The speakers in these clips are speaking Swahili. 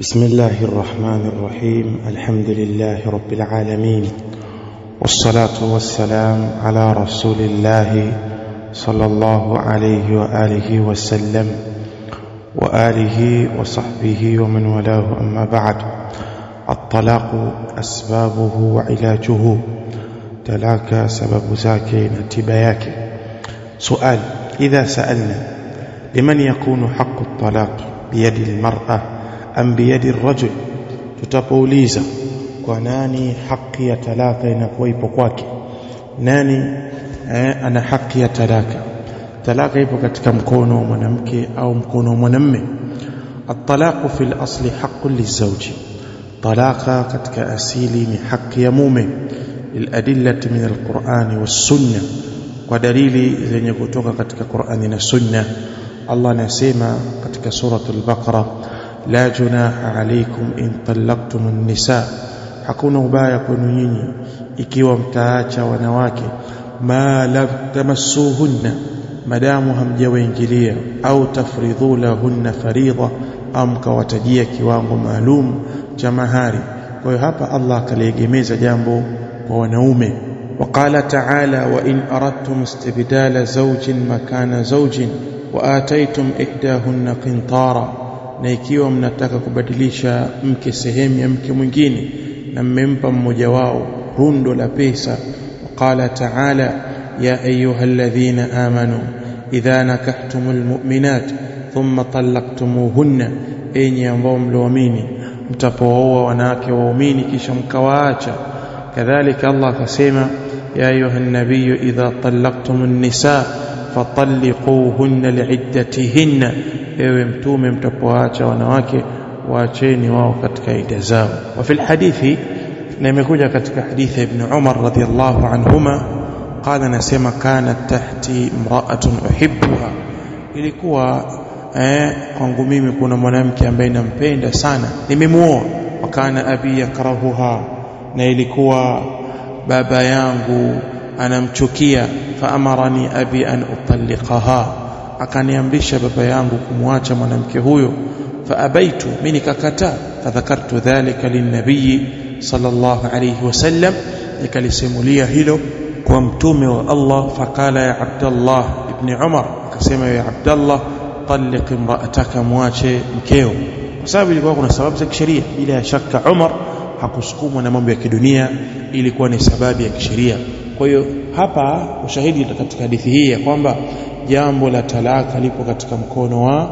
بسم الله الرحمن الرحيم. الحمد لله رب العالمين. والصلاة والسلام على رسول الله صلى الله عليه وآله وسلم وآله وصحبه ومن والاه. أما بعد الطلاق أسبابه وعلاجه. تلاك سبب زاكي نتباياك سؤال إذا سألنا لمن يكون حق الطلاق بيد المرأة؟ Am biyadi rajul tutapouliza kwa nani haki ya talaka inakuwa ipo kwake nani eh, ana haki ya talaka talaka ipo katika mkono wa mwanamke au mkono wa mwanamme الطلاق في الأصل حق للزوج katika asili ni haki ya mume للأدلة من القرآن والسنة zenye kutoka katika Qur'ani na Sunna Allah anasema katika suratul Baqara la junaha alaykum in talaqtum an-nisa hakuna ubaya kwenu nyinyi ikiwa mtaacha wanawake ma lam tamassuhunna madamu hamjawaingilia au tafridhu lahunna faridha au mkawatajia kiwango maalum cha mahari kwa hiyo hapa Allah akaliegemeza jambo kwa wanaume وقال تعالى وإن أردتم استبدال زوج مكان زوج وآتيتم إحداهن قنطارا na ikiwa mnataka kubadilisha mke sehemu ya mke mwingine na mmempa mmoja wao rundo la pesa qala ta'ala ya ayyuhalladhina amanu idha nakahtumul mu'minat thumma talaqtumuhunna enyi ambao mlioamini mtapooa wanawake waumini kisha mkawaacha kadhalika Allah akasema ya ayuhan nabiyyu idha talaqtumun nisa fatalliquhunna li'iddatihinna ewe mtume mtapoacha wanawake waacheni wao katika ida zao wa fil hadithi na imekuja katika hadithi ibn Umar radhiyallahu anhuma qala nasema kana tahti imra'atun uhibbuha ilikuwa eh kwangu mimi kuna mwanamke ambaye nampenda sana nimemuoa wakana abi yakrahuha na ilikuwa baba yangu anamchukia faamarani abi an utalliqaha akaniamrisha baba yangu kumwacha mwanamke huyo. Faabaitu mimi nikakataa fadhakartu dhalika linnabii sallallahu alayhi wasallam nikalisimulia hilo kwa mtume wa Allah. Faqala ya Abdullah ibn Umar. Akasema ya Abdullah talliq imra'ataka mwache mkeo. Kwa sababu ilikuwa kuna sababu za kisheria. Bila shaka Umar hakusukumwa na mambo ya kidunia. Ilikuwa ni sababu ya kisheria kwa hiyo hapa ushahidi katika hadithi hii ya kwamba jambo la talaka lipo katika mkono wa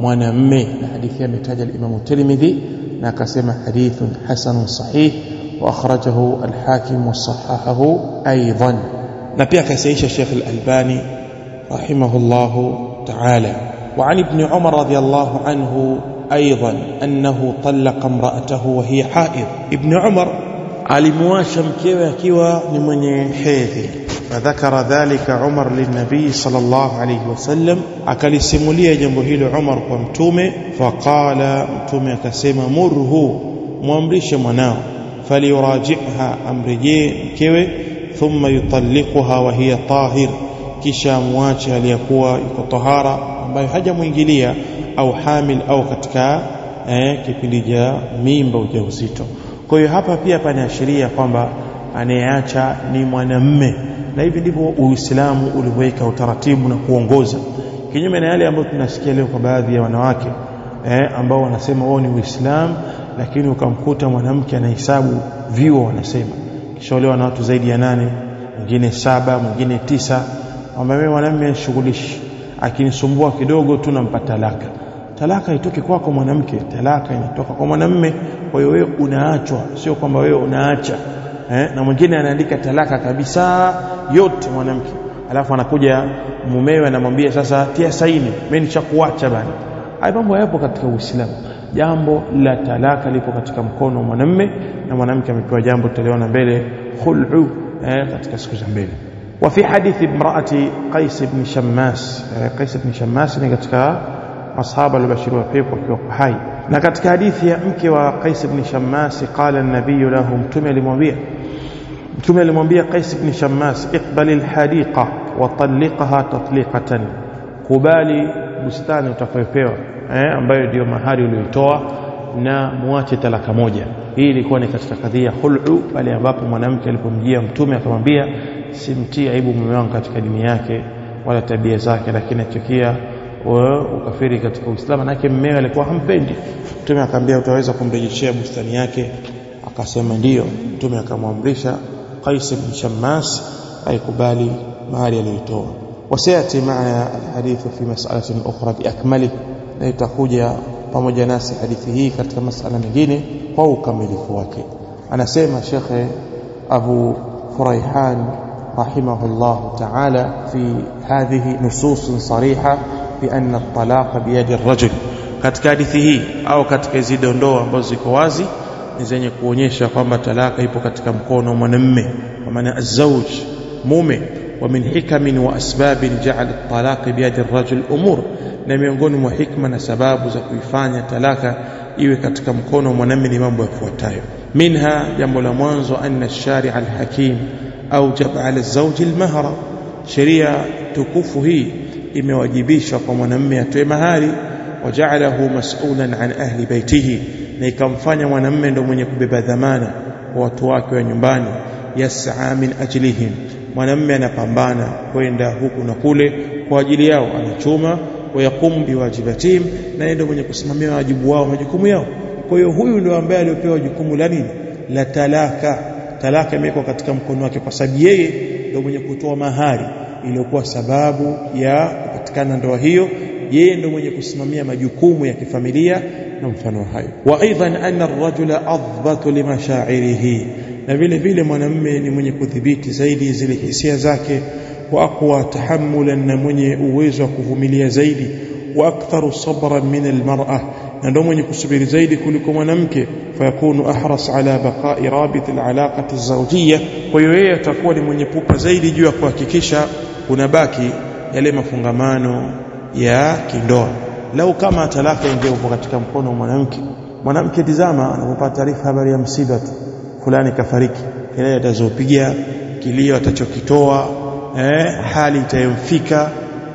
mwanamme na hadithi ametaja al-Imam Tirmidhi na akasema hadithun hasanun sahih wa akhrajahu al-Hakim wa sahahahu aidan na pia akasaisha Sheikh al-Albani rahimahullahu ta'ala وعن ابن عمر رضي الله عنه أيضا أنه طلق امرأته وهي حائض ابن عمر alimwasha mkewe akiwa ni mwenye hedhi. Fadhakara dhalika Umar lilnabii sal llah alayhi wasallam akalisimulia jambo hilo Umar kwa mtume. Faqala mtume akasema murhu muamrishe mwanao. Faliyuraji'ha amrejee mkewe. Thumma yutalliquha wa hiya tahir. Kisha amwache aliyakuwa yuko tahara ambayo hajamuingilia au hamil au katika eh, kipindi cha mimba ujauzito kwa hiyo hapa pia panaashiria kwamba anayeacha ni mwanamme. Na hivi ndivyo Uislamu ulivyoweka utaratibu na kuongoza. Kinyume na yale ambayo tunasikia leo kwa baadhi ya wanawake eh, ambao wanasema wao ni Uislamu lakini ukamkuta mwanamke anahesabu vyuo wanasema. Kishaolewa na watu zaidi ya nane mwingine saba mwingine tisa. Ambaye mwanamme shughulishi. Akinisumbua kidogo tu nampa talaka talaka itoke kwako mwanamke talaka inatoka kwa mwanamme kwa hiyo wewe unaachwa sio kwamba wewe unaacha eh? na mwingine anaandika talaka kabisa yote mwanamke alafu anakuja mumewe anamwambia sasa tia saini mimi nishakuacha bana haya mambo yapo katika Uislamu jambo la talaka lipo katika mkono wa mwanamme na mwanamke amepewa jambo tutaliona mbele khul'u eh, katika siku za mbele وفي حديث امرأة قيس بن شماس قيس بن شماس ni katika masahaba waliobashiriwa pepo akiwa hai na katika hadithi ya mke wa Qais ibn Shammas qala an-nabiy lahu mtume alimwambia mtume alimwambia Qais ibn Shammas iqbal al-hadiqa wa talliqaha tatliqatan kubali bustani utakayopewa eh, ambayo ndio mahari ulioitoa na muache talaka moja hii ilikuwa ni katika kadhia khul'u pale ambapo mwanamke alipomjia mtume akamwambia simtii aibu mume wangu katika dini yake wala tabia zake lakini achukia wewe ukafiri katika Uislamu, manake mmewe alikuwa hampendi. Mtume akamwambia utaweza kumrejeshea bustani yake? Akasema ndiyo. Mtume akamwamrisha Qais ibn Shammas aikubali mahali aliyotoa. Wasayati maana alhadithu fi mas'alatin ukhra biakmalih, na itakuja pamoja nasi hadithi hii katika masala mengine kwa ukamilifu wake. Anasema Shekhe Abu Furaihan rahimahullah taala fi hadhihi nususun sariha بأن الطلاق بيد الرجل katika hadithi hii au katika hizi dondoo ambazo ziko wazi ni zenye kuonyesha kwamba talaka ipo katika mkono wa mwanamume kwa maana azauj mume wa min hikamin wa asbabin ja'al at-talaq biyadi ar-rajul umur na miongoni mwa hikma na sababu za kuifanya talaka iwe katika mkono wa mwanamume ni mambo yafuatayo minha jambo la mwanzo anna ash-shari' al-hakim أوجب على الزوج المهر sheria tukufu hii imewajibishwa kwa mwanamume atoe mahari waja'alahu mas'ulan an ahli baitihi na ikamfanya mwanamume ndo mwenye kubeba dhamana kwa watu wake wa nyumbani yas'a min ajlihim. Mwanamume anapambana kwenda huku na kule kwa ajili yao anachuma wayaqumu biwajibatihim na ndio mwenye kusimamia wajibu wao majukumu yao. Kwa hiyo huyu ndio ambaye aliopewa jukumu la nini? La talaka. Talaka imewekwa katika mkono wake kwa sababu yeye ndio mwenye kutoa mahari iliyokuwa sababu ya kupatikana ndoa hiyo yeye ndio mwenye kusimamia majukumu ya kifamilia na mfano hayo. Wa aidan anna ar-rajula adbatu limashairihi na vile vile mwanamume ni mwenye kudhibiti zaidi zile hisia zake wa aqwa tahammulan na mwenye uwezo wa kuvumilia zaidi wa aktharu sabran min al-mar'a na ndio mwenye kusubiri zaidi kuliko mwanamke. Fayakunu ahras ala baqa'i rabit al'alaqati az-zawjiyya kwa hiyo yeye atakuwa ni mwenye pupa zaidi juu ya kuhakikisha kunabaki yale mafungamano ya kindoa. Lau kama talaka ingekuwa katika mkono wa mwanamke mwanamke tizama anapopata taarifa habari ya msiba tu fulani kafariki kelele atazopiga kilio atachokitoa eh, hali itayomfika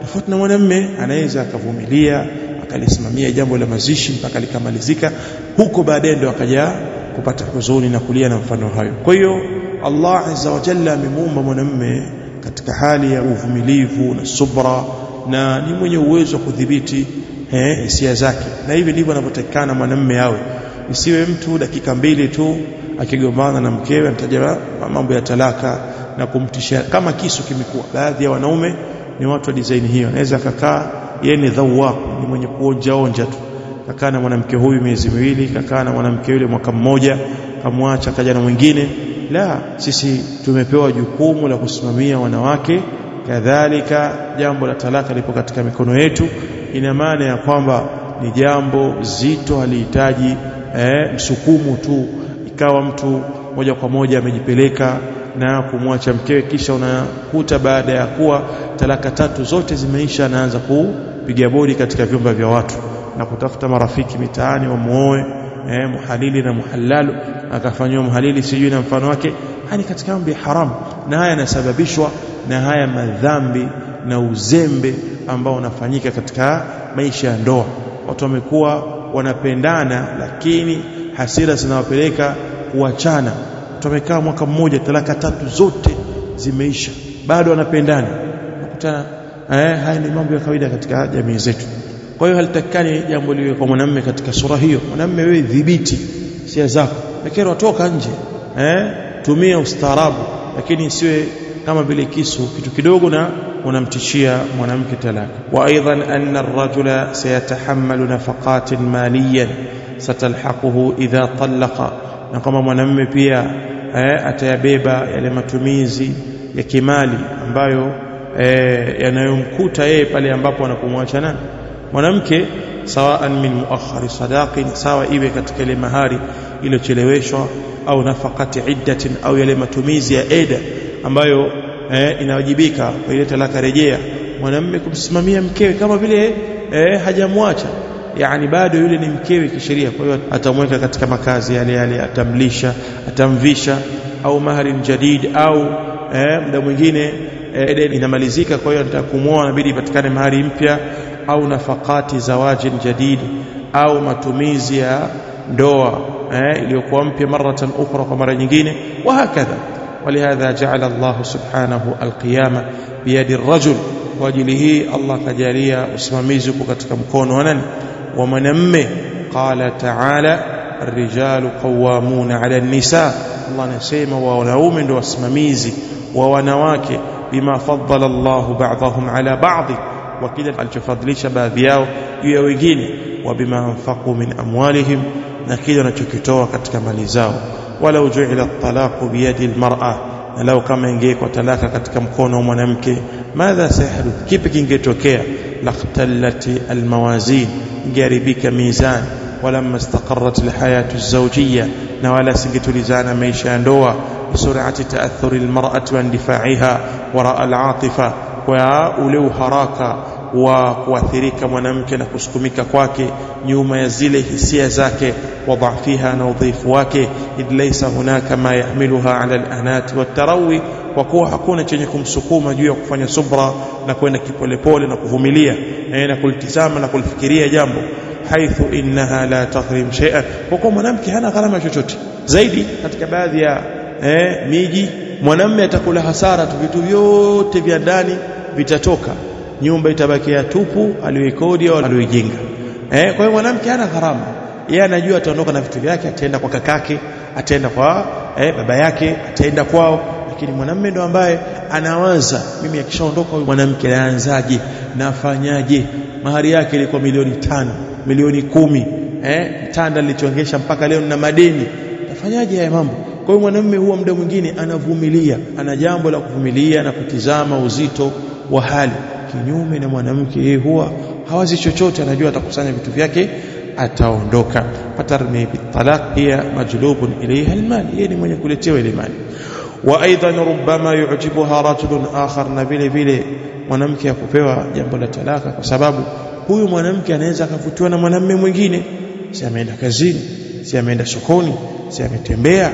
tofauti na mwanamme anaweza akavumilia akalisimamia jambo la mazishi mpaka likamalizika huko baadaye ndo akaja kupata huzuni na kulia na mfano hayo. Kwa hiyo Allah azza wa jalla amemuumba mwanamume katika hali ya uvumilivu na subra na ni mwenye uwezo wa kudhibiti eh, hisia zake. Na hivi ndivyo anavyotakikana mwanamume awe. Isiwe mtu dakika mbili tu akigombana na mkewe anataja mambo ya talaka na kumtishia. Kama kisu kimekuwa. Baadhi ya wanaume ni watu wa design hiyo. Anaweza akakaa yeye ni dhawaq ni mwenye kuonja onja tu. Kakaa na mwanamke huyu miezi miwili kakaa na mwanamke yule mwaka mmoja kamwacha kaja na mwingine la sisi tumepewa jukumu la kusimamia wanawake. Kadhalika jambo la talaka lipo katika mikono yetu. Ina maana ya kwamba ni jambo zito halihitaji eh, msukumu tu. Ikawa mtu moja kwa moja amejipeleka na kumwacha mkewe kisha unakuta baada ya kuwa talaka tatu zote zimeisha anaanza kupiga bodi katika vyumba vya watu na kutafuta marafiki mitaani wamuoe eh, muhalili na muhallalu. Akafanywa muhalili sijui na mfano wake. Hani katika mambo ya haramu na haya yanasababishwa na haya madhambi na uzembe ambao unafanyika katika maisha ya ndoa. Watu wamekuwa wanapendana lakini hasira zinawapeleka kuachana. Tumekaa mwaka mmoja talaka tatu zote zimeisha. Bado wanapendana. Nakutana eh, haya ni mambo ya kawaida katika jamii zetu kwa hiyo halitakikani jambo liwe kwa mwanamume katika sura hiyo. Mwanamume wewe dhibiti hisia zako. Lakini watoka nje eh, tumia ustaarabu. Lakini isiwe kama vile kisu kitu kidogo na unamtishia mwanamke talaka. Wa aidan anna ar-rajula sayatahammalu nafaqatin maliyan satalhaquhu idha talaqa na kama mwanamume pia eh, atayabeba yale matumizi ya kimali ambayo eh, yanayomkuta yeye pale ambapo anapomwacha nani mwanamke sawaan min muakhari sadaqin sawa iwe katika ile mahari iliyocheleweshwa au nafakati iddatin au yale matumizi ya eda ambayo eh, inawajibika ile talaka rejea. Mwanamume kumsimamia mkewe kama vile eh, hajamwacha. Yani bado yule ni mkewe kisheria kwa hiyo atamweka katika makazi yale yale atamlisha atamvisha au mahari jadid au eh, muda mwingine eh, inamalizika kwa hiyo anataka kumwoa inabidi ipatikane mahari mpya au nafakati zawajin jadidi au matumizi ya ndoa eh, iliyokuwa mpya maratan ukhra kwa mara nyingine wa hakadha. ولهذا جعل الله سبحانه القيامة بيد الرجل واجله الله كجالية اسماميزك كتك مكون ومنمه قال تعالى الرجال قوامون على النساء الله نسيما ونوم واسماميزي وونواك بما فضل الله بعضهم على بعض وكل الفضلش باذياو يويقين وبما أنفقوا من أموالهم نكيدنا تكتوى كتك ماليزاو ولو جعل الطلاق بيد المرأة لو كما ينجيك وتلاك كتك مكون ومنمك ماذا سيحدث؟ كيف ينجيتوك لاختلت الموازين جاربك ميزان. ولما استقرت الحياة الزوجية نوالا سنجت لزانا ميشان دوا بسرعة تأثر المرأة واندفاعها وراء العاطفة. kwa ule uharaka wa kuathirika mwanamke na kusukumika kwake nyuma ya zile hisia zake wadhafiha na udhaifu wake. Id laisa hunaka ma yahmiluha ala alanat watarawi kwa kuwa hakuna chenye kumsukuma juu ya kufanya subra na kwenda kipolepole na kuvumilia na kulitizama na kulifikiria jambo haithu innaha la tahrim shay'an kwa kuwa mwanamke hana gharama chochote. Zaidi katika baadhi ya eh, miji mwanamme atakula hasara tu vitu vyote vya ndani vitatoka. Nyumba itabakia tupu aliyoikodi au aliyoijenga. Eh kwa hiyo mwanamke hana gharama. Yeye anajua ataondoka na vitu vyake ataenda kwa kakake ataenda kwa eh, baba yake ataenda kwao. Lakini mwanamme ndo ambaye anawaza mimi akishaondoka huyu mwanamke anaanzaje? Nafanyaje? Mahari yake ilikuwa milioni tano milioni kumi. Eh tanda lilichongesha mpaka leo na madeni. Nafanyaje haya mambo kwa hiyo mwanamume huwa muda mwingine anavumilia ana jambo la kuvumilia na kutizama uzito wa hali. Kinyume na mwanamke yeye huwa hawazi chochote anajua atakusanya vitu vyake ataondoka. Patarmi bitalaq hiya majlubun ilayha almal yeye ni mwenye kuletewa ile mali. Wa aidan rubbama yu'jibuha rajulun akhar na vile vile mwanamke akupewa jambo la talaka kwa sababu huyu mwanamke anaweza akavutiwa na mwanamume mwingine. Si ameenda kazini si ameenda sokoni si ametembea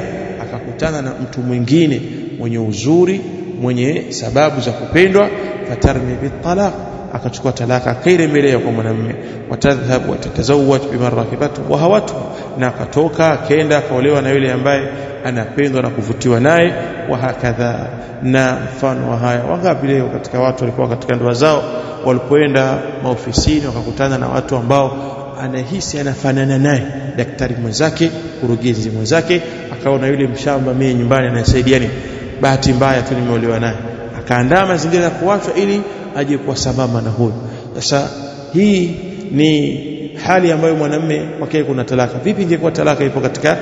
akakutana na mtu mwingine mwenye uzuri mwenye sababu za kupendwa fatarmi bitalaq akachukua talaka akairembelea kwa mwanamume. Watadhhab watatazawaj bimarakibat wa hawatu. Na akatoka akenda akaolewa na yule ambaye anapendwa na kuvutiwa naye wa hakadha. Na mfano wa haya wangapi leo katika watu walikuwa katika ndoa zao walipoenda maofisini wakakutana na watu ambao anahisi anafanana naye daktari mwenzake kurugenzi mwenzake akaona yule mshamba mimi nyumbani anasaidia nini bahati mbaya tu nimeolewa naye akaandaa mazingira ya kuachwa ili aje kuwa sambamba na huyo sasa hii ni hali ambayo mwanamme kwake kuna talaka vipi ingekuwa talaka ipo katika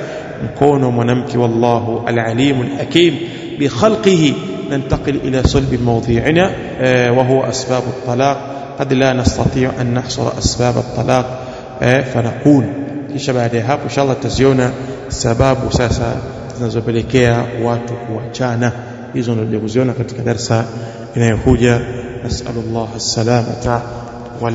mkono wa mwanamke wallahu alalim alhakim بخلقه ننتقل إلى صلب موضوعنا وهو أسباب الطلاق قد لا نستطيع أن نحصر أسباب الطلاق eh, fanakun kisha baada ya hapo inshallah tutaziona sababu sasa zinazopelekea watu kuachana. Hizo ndio kuziona katika darsa inayokuja. Nasalullah as-salamata wal